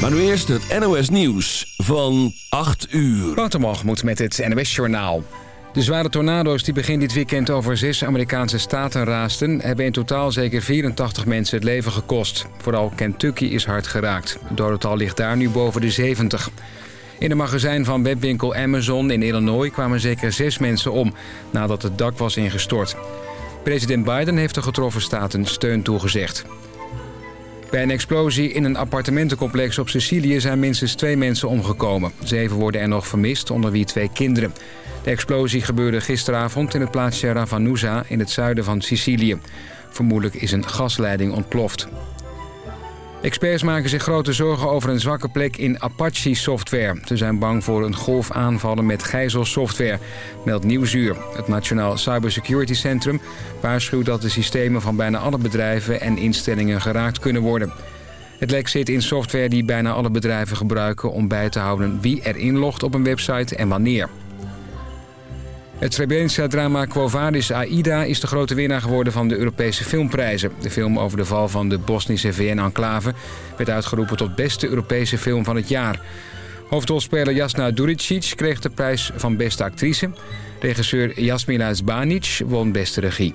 Maar nu eerst het NOS Nieuws van 8 uur. moet met het NOS Journaal. De zware tornado's die begin dit weekend over zes Amerikaanse staten raasten... hebben in totaal zeker 84 mensen het leven gekost. Vooral Kentucky is hard geraakt. Het dodental ligt daar nu boven de 70. In een magazijn van webwinkel Amazon in Illinois kwamen zeker zes mensen om... nadat het dak was ingestort. President Biden heeft de getroffen staten steun toegezegd. Bij een explosie in een appartementencomplex op Sicilië zijn minstens twee mensen omgekomen. Zeven worden er nog vermist, onder wie twee kinderen. De explosie gebeurde gisteravond in het plaatsje Ravanusa in het zuiden van Sicilië. Vermoedelijk is een gasleiding ontploft. Experts maken zich grote zorgen over een zwakke plek in Apache-software. Ze zijn bang voor een golf aanvallen met gijzelsoftware, meldt Nieuwsuur. Het Nationaal Cybersecurity Centrum waarschuwt dat de systemen van bijna alle bedrijven en instellingen geraakt kunnen worden. Het lek zit in software die bijna alle bedrijven gebruiken om bij te houden wie er inlogt op een website en wanneer. Het Srebrenica-drama Quo Vadis Aida is de grote winnaar geworden van de Europese filmprijzen. De film over de val van de Bosnische VN-enclave werd uitgeroepen tot beste Europese film van het jaar. Hoofdrolspeler Jasna Duricic kreeg de prijs van beste actrice. Regisseur Jasmila Zbanic won beste regie.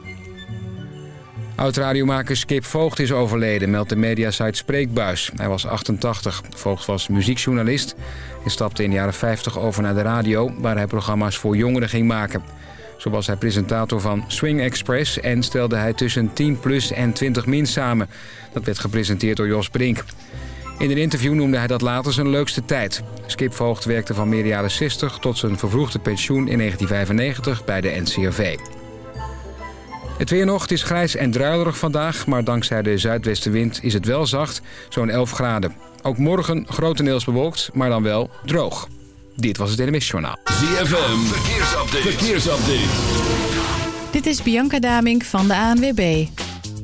Oud-radiomaker Skip Voogd is overleden, meldt de mediasite Spreekbuis. Hij was 88. Voogd was muziekjournalist en stapte in de jaren 50 over naar de radio... waar hij programma's voor jongeren ging maken. Zo was hij presentator van Swing Express en stelde hij tussen 10 plus en 20 min samen. Dat werd gepresenteerd door Jos Brink. In een interview noemde hij dat later zijn leukste tijd. Skip Voogd werkte van midden jaren 60 tot zijn vervroegde pensioen in 1995 bij de NCRV. Het weer nog, het is grijs en druilerig vandaag... maar dankzij de zuidwestenwind is het wel zacht, zo'n 11 graden. Ook morgen grotendeels bewolkt, maar dan wel droog. Dit was het NMS Journaal. ZFM, verkeersupdate. verkeersupdate. Dit is Bianca Damink van de ANWB.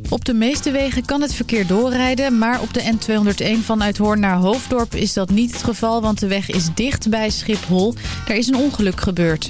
Op de meeste wegen kan het verkeer doorrijden, maar op de N201 vanuit Hoorn naar Hoofddorp is dat niet het geval, want de weg is dicht bij Schiphol. Er is een ongeluk gebeurd.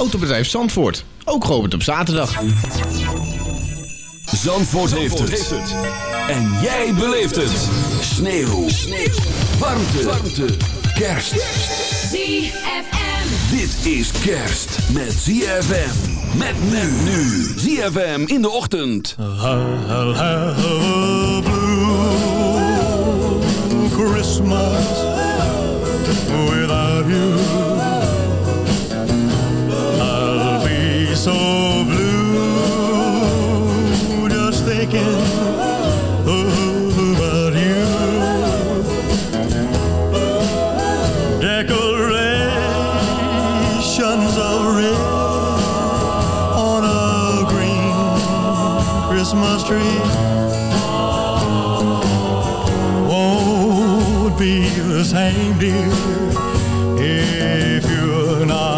Autobedrijf Zandvoort. Ook geopend op zaterdag. Zandvoort, heeft, het. En jij beleeft het. Sneeuw. Sneeuw. Warmte. Warmte. Kerst. ZFM. Dit is kerst met ZFM. Met men nu. ZFM in de ochtend. I'll have a blue Christmas without you. So blue just thinking about you. Decorations of red on a green Christmas tree won't be the same, dear, if you're not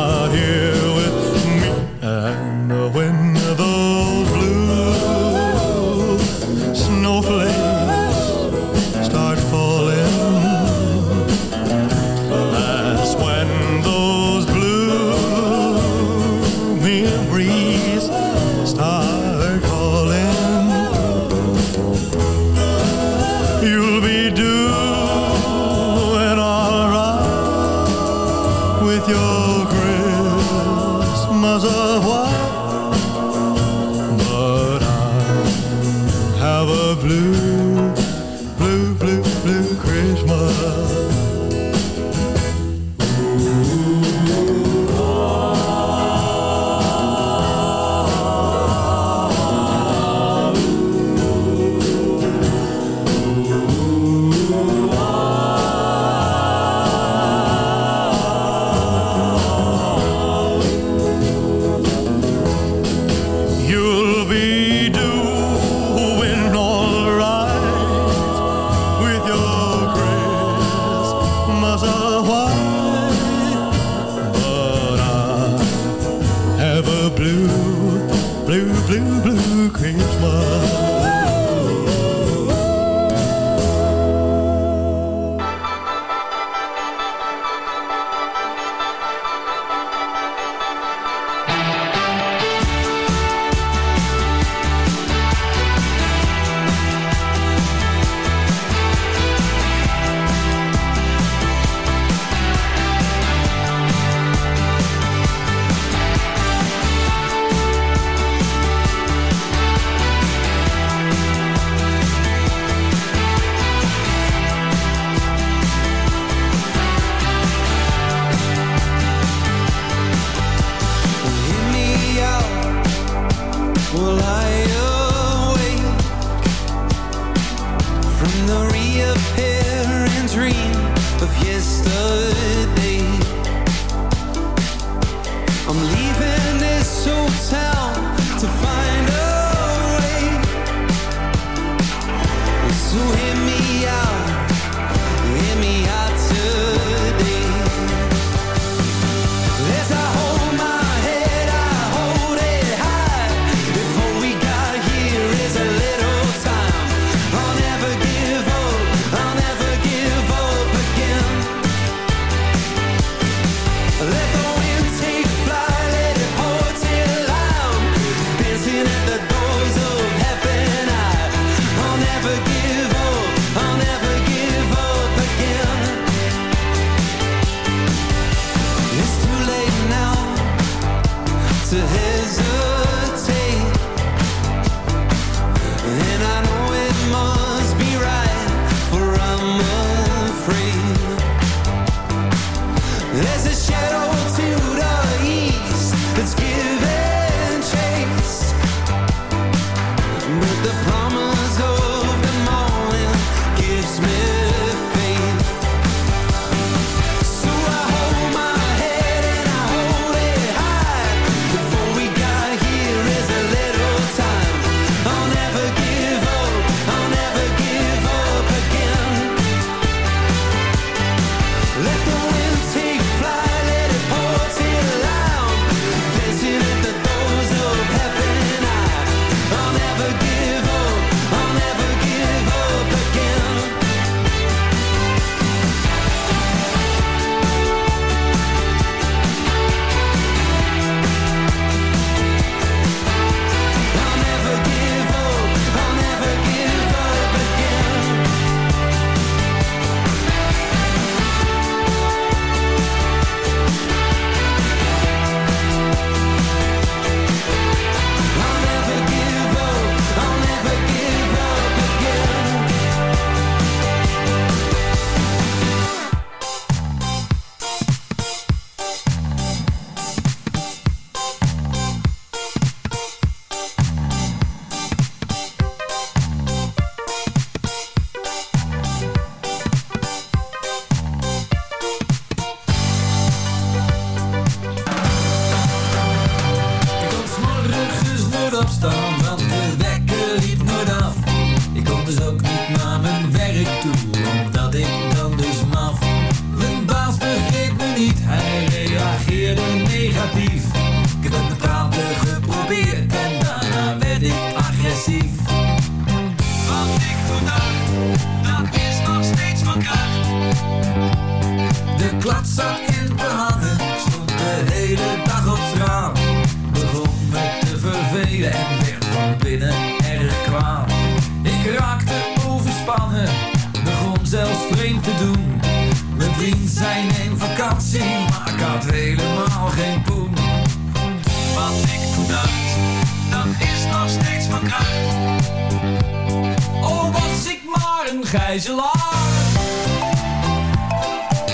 gijzelaar.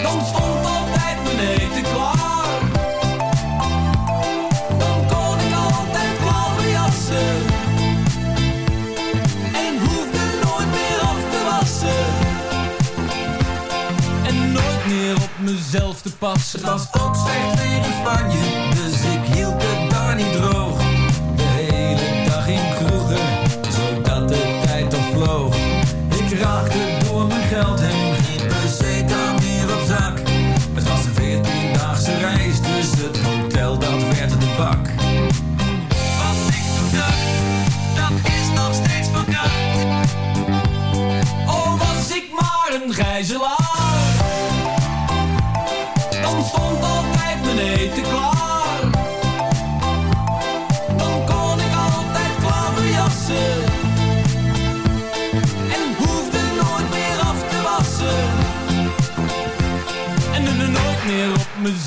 Dan stond altijd mijn eten klaar. Dan kon ik altijd blauwe jassen. En hoefde nooit meer af te wassen. En nooit meer op mezelf te passen. Het was ook slecht weer Spanje.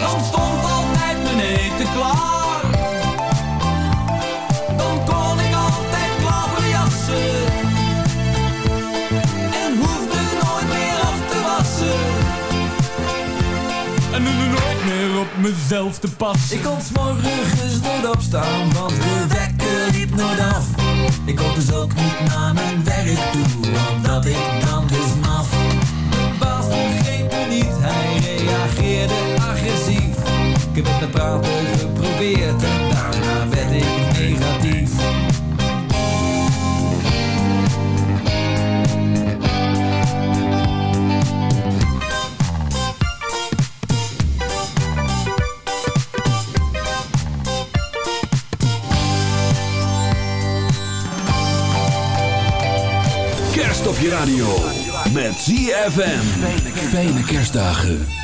Dan stond altijd mijn eten klaar. Dan kon ik altijd klaverjassen. En hoefde nooit meer af te wassen. En nu nooit meer op mezelf te passen. Ik kon s'morgens nooit opstaan, want de wekker liep nooit af. Ik kon dus ook niet naar mijn werk toe, omdat ik dan dus reageerde agressief. Ik heb het met praten geprobeerd en daarna werd ik negatief. Kerst op je radio. Met ZFM. Fijne kerstdagen.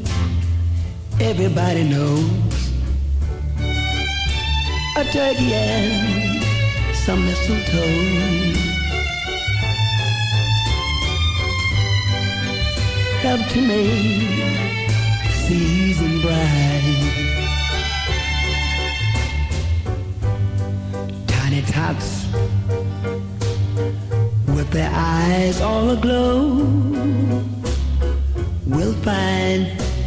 everybody knows a turkey and some mistletoe help to make season bright. Tiny tots with their eyes all aglow will find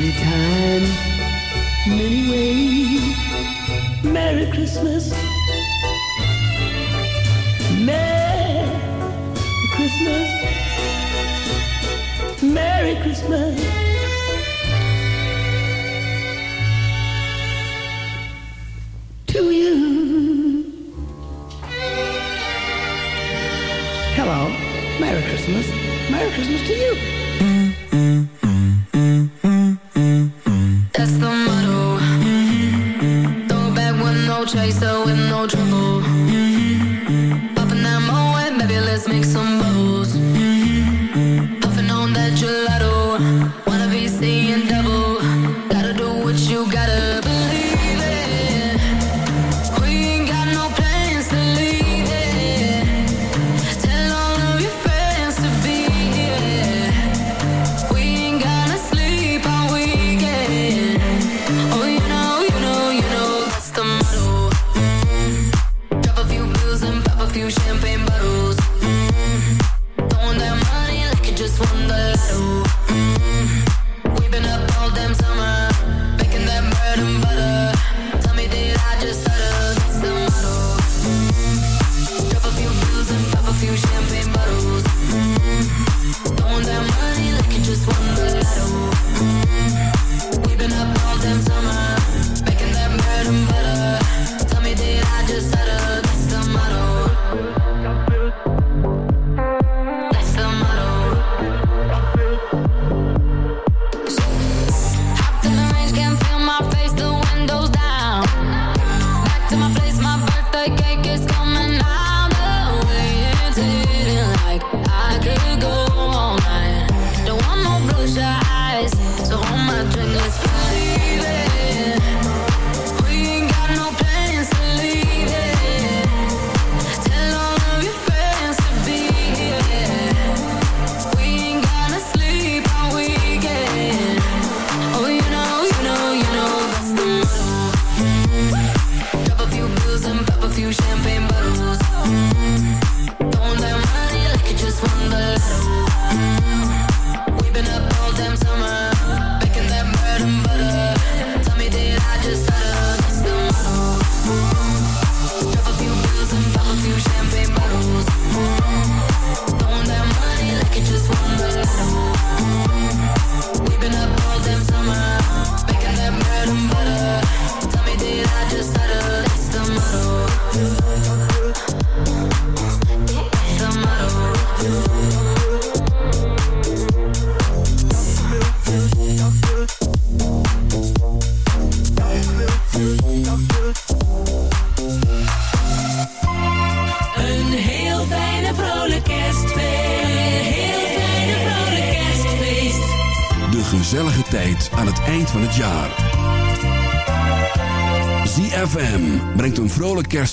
Many times, many ways. Merry Christmas. Merry Christmas. Merry Christmas. To you. Hello. Merry Christmas. Merry Christmas to you.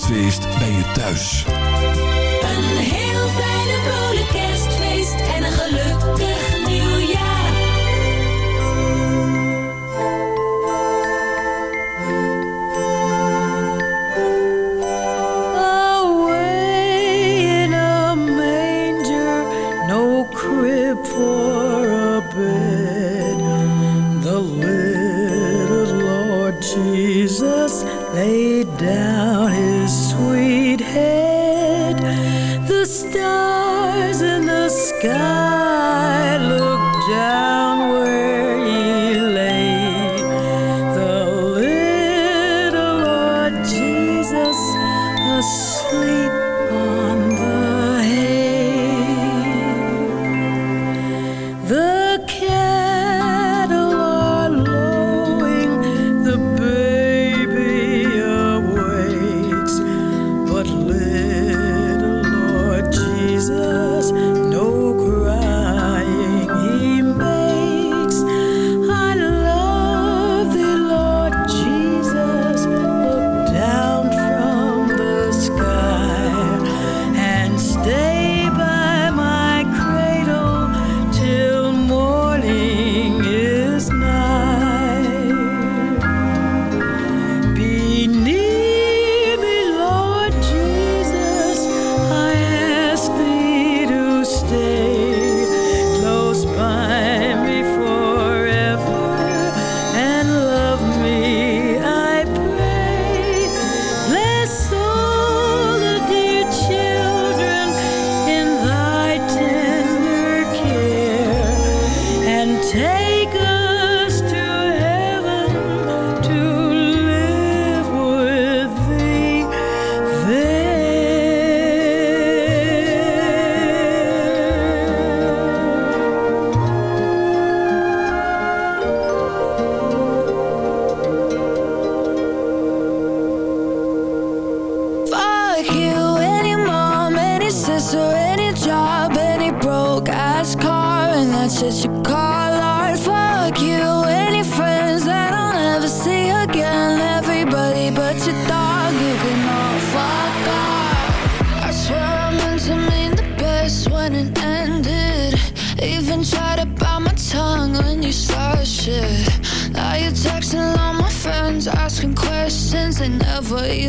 feest.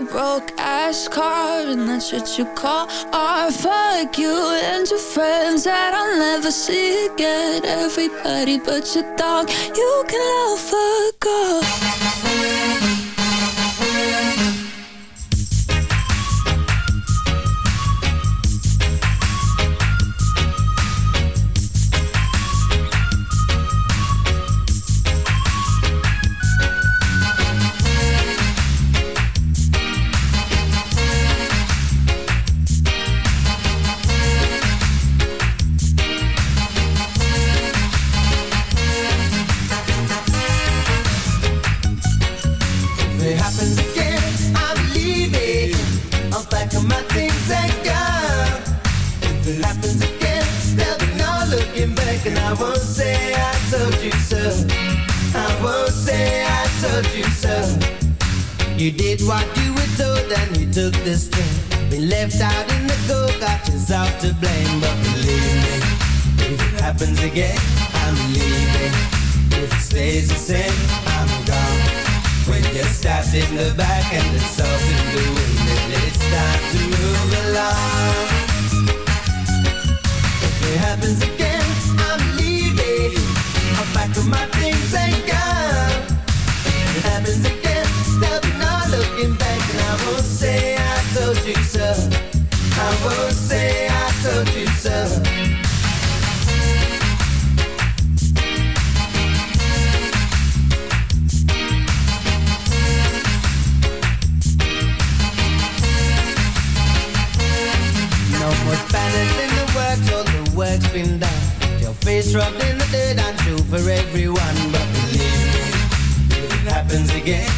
Broke ass car, and that's what you call art. Fuck you and your friends that I'll never see again. Everybody but your dog, you can fuck off. You did what you were told, and you took the string. Been left out in the cold, got yourself to blame. But believe me, if it happens again, I'm leaving. If it stays the same, I'm gone. When you're stabbed in the back and the salt in the wind, it's time to move along. If it happens again, I'm leaving. I'll pack up my things and go. If it happens again, won't say I told you so. I won't say I told you so. No more the all the work's been done. Your face rubbed in the dirt, I'm true for everyone. But believe me, if it happens again,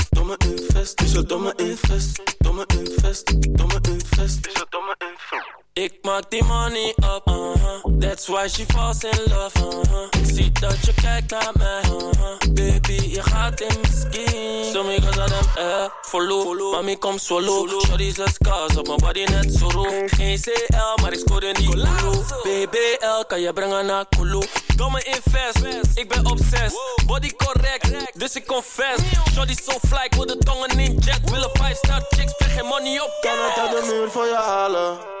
She falls in love, uh-huh. Ik zie dat je kijkt naar mij, uh-huh. Baby, je gaat in mijn skin. Sommige aan hem, eh, follow Mami, kom solo Shorty zes scars op mijn body net zo roep Geen CL, maar ik scoor in die Kulu BBL, kan je brengen naar Kulu Domme invest, ik ben obsessed. Body correct, dus ik confess. Shorty so fly, ik wil de tongen in jet. Willen 5 star chicks, spreek geen money op. Kan het uit de muur voor je halen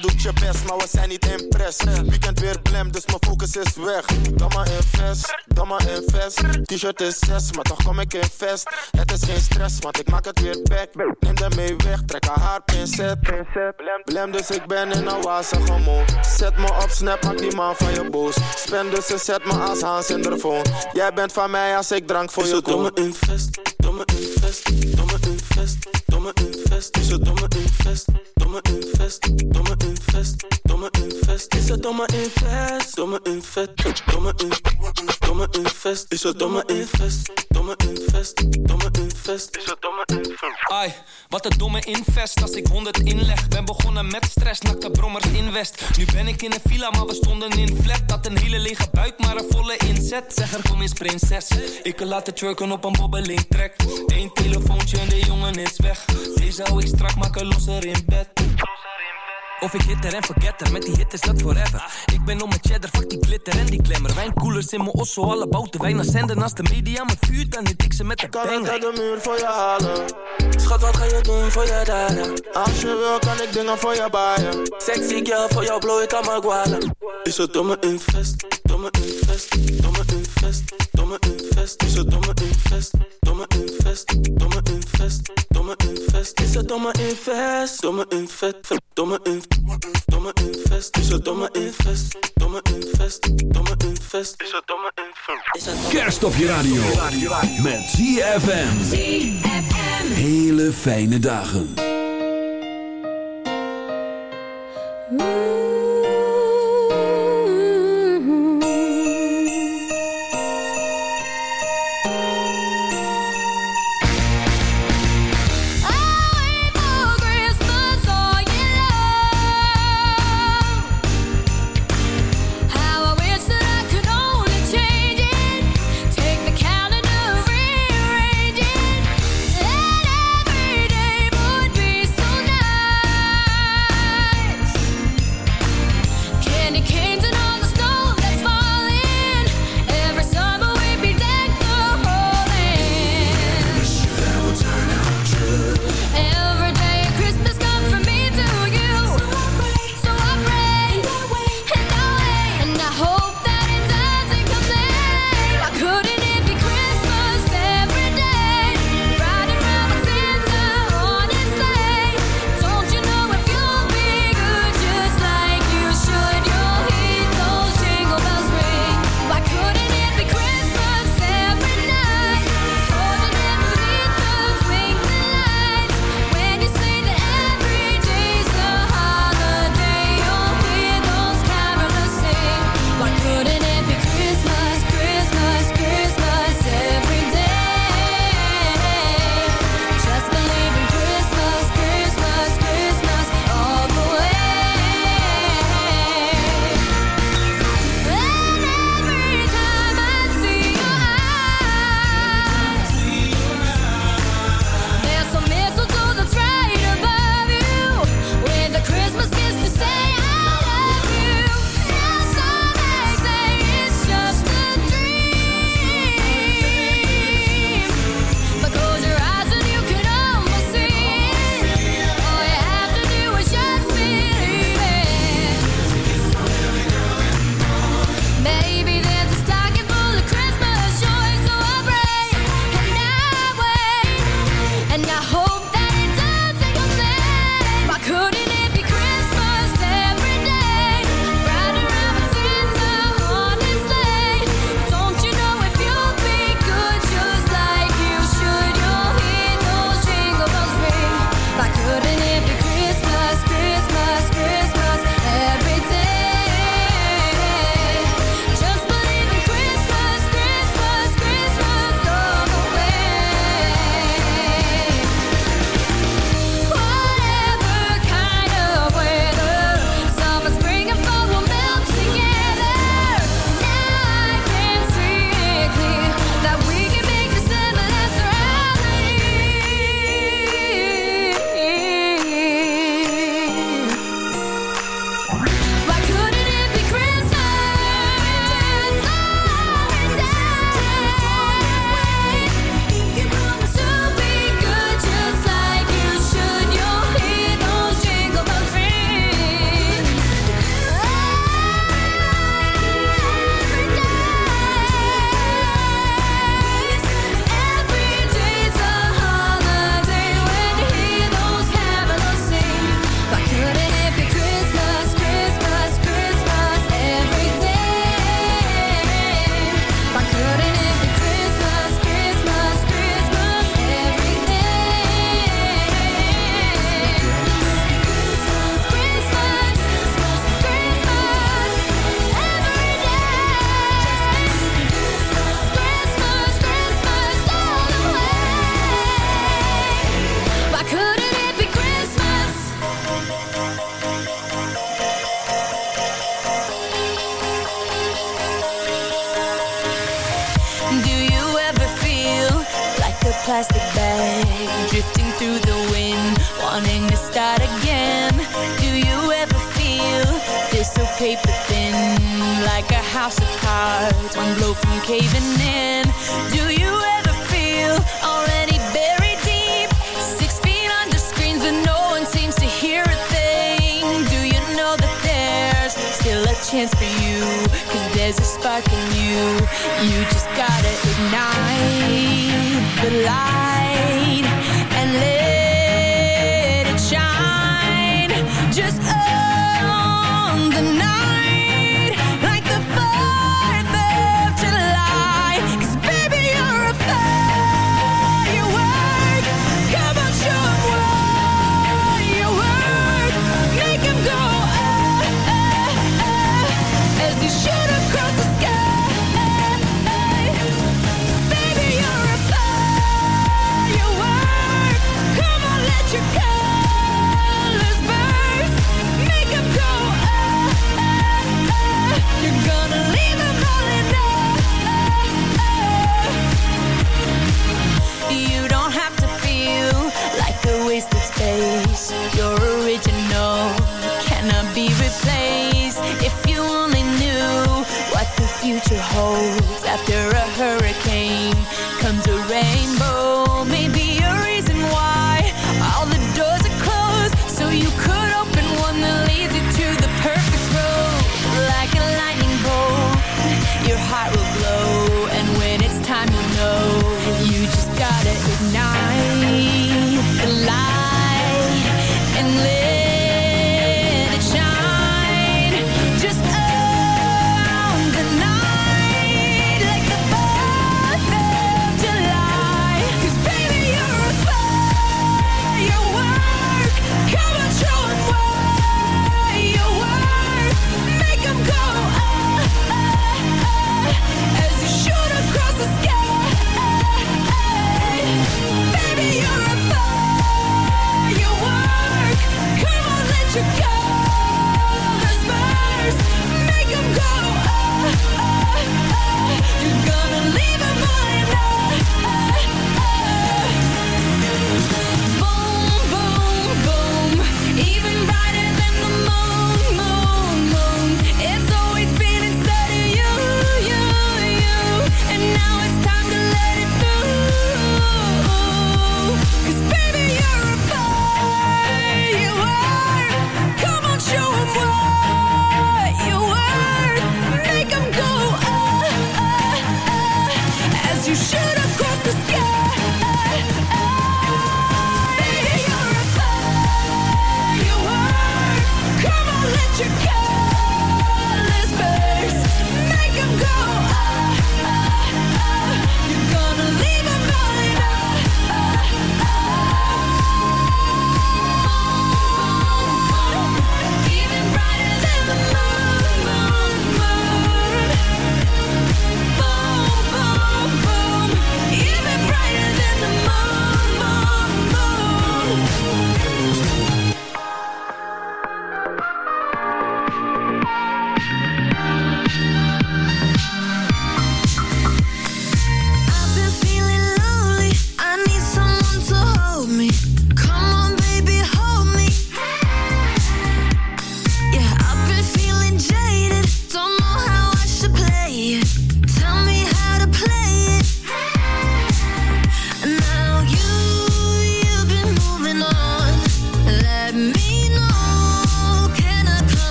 doet je best, maar we zijn niet impress. Weekend weer blem, dus mijn focus is weg. Domme invest, domme invest. T-shirt is 6, maar toch kom ik in vest. Het is geen stress, want ik maak het weer back. Neem de mee weg, trek haar haar pincet. Blem, dus ik ben in een wazige mood. Zet me op snap, maak die man van je boos. Spend dus ze zet me als Hans in de phone. Jij bent van mij als ik drank voor je koop. Domme invest, domme invest, domme invest, domme invest. Is het domme invest, domme invest, domme invest, domme invest. Is het domme invest, domme invest, domme invest, domme invest. Is het domme invest, domme invest, domme invest. Is het domme invest. Ai, wat een domme invest als ik 100 inleg. Ben begonnen met stress, nakte brommers in West. Nu ben ik in een villa, maar we stonden in flat. Dat een hele lege buik, maar een volle inzet. Zeg er kom eens prinses. Ik kan laten twerken op een bobbeling trek. Eén telefoontje en de jongen is weg. Deze hou ik strak, maken losser in bed. Of ik hitter en forgetter, met die hit is dat forever. Ik ben om mijn cheddar, fuck die glitter en die glamour. Wijnkoelers in mijn osso, alle bouten wijn naar zenden. Als de media me vuurt, dan hit ik ze met de Kan het banger. uit de muur voor je halen? Schat, wat ga je doen voor je daden? Als je wil, kan ik dingen voor je baaien. Sexy girl, voor jou blow ik aan mijn guala. Is het domme invest, domme invest, domme invest, domme invest. Is het domme invest, domme invest, domme invest, domme invest. Is het domme invest, domme invest, domme invest, domme invest. Is het domme invest, domme invest, domme invest. Is het domme invest. Domme Kerst op je radio. Met ZFM. Hele fijne dagen.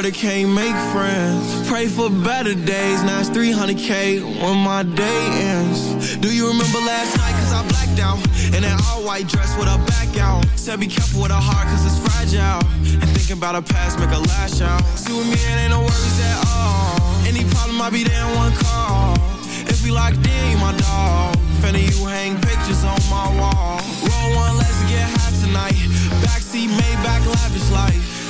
starter can't make friends. Pray for better days, now it's 300k when my day ends. Do you remember last night? Cause I blacked out. In that all white dress with a back out. Said be careful with her heart cause it's fragile. And thinking about her past make her lash out. See with me, it ain't no worries at all. Any problem, I'll be there in one call. If we locked in, you my dog. Fanny, you hang pictures on my wall. Roll one, let's get high tonight. Backseat, Maybach, lavish life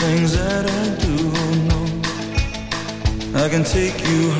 things that I do, oh no I can take you home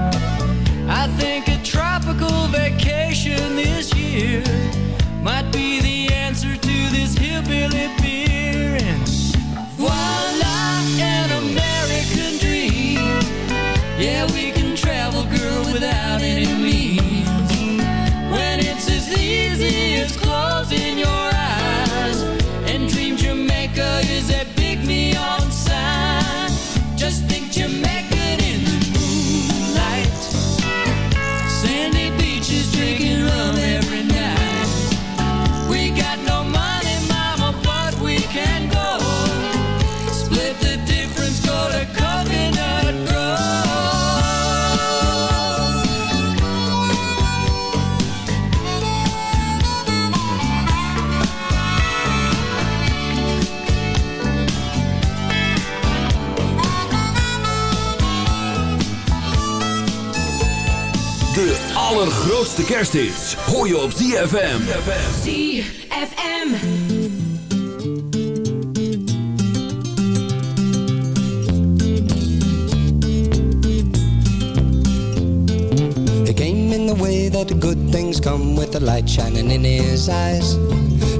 Grootste kersthits hoor je op ZFM. ZFM. He came in the way that good things come with the light shining in his eyes.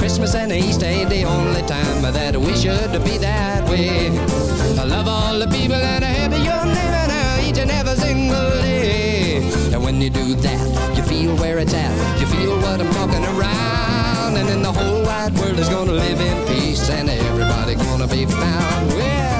Christmas and Easter ain't the only time that we should be that way. I love all the people and I have your name and I each and every single day. And when you do that, you feel where it's at. You feel what I'm talking around. And then the whole wide world is gonna live in peace and everybody gonna be found. Well,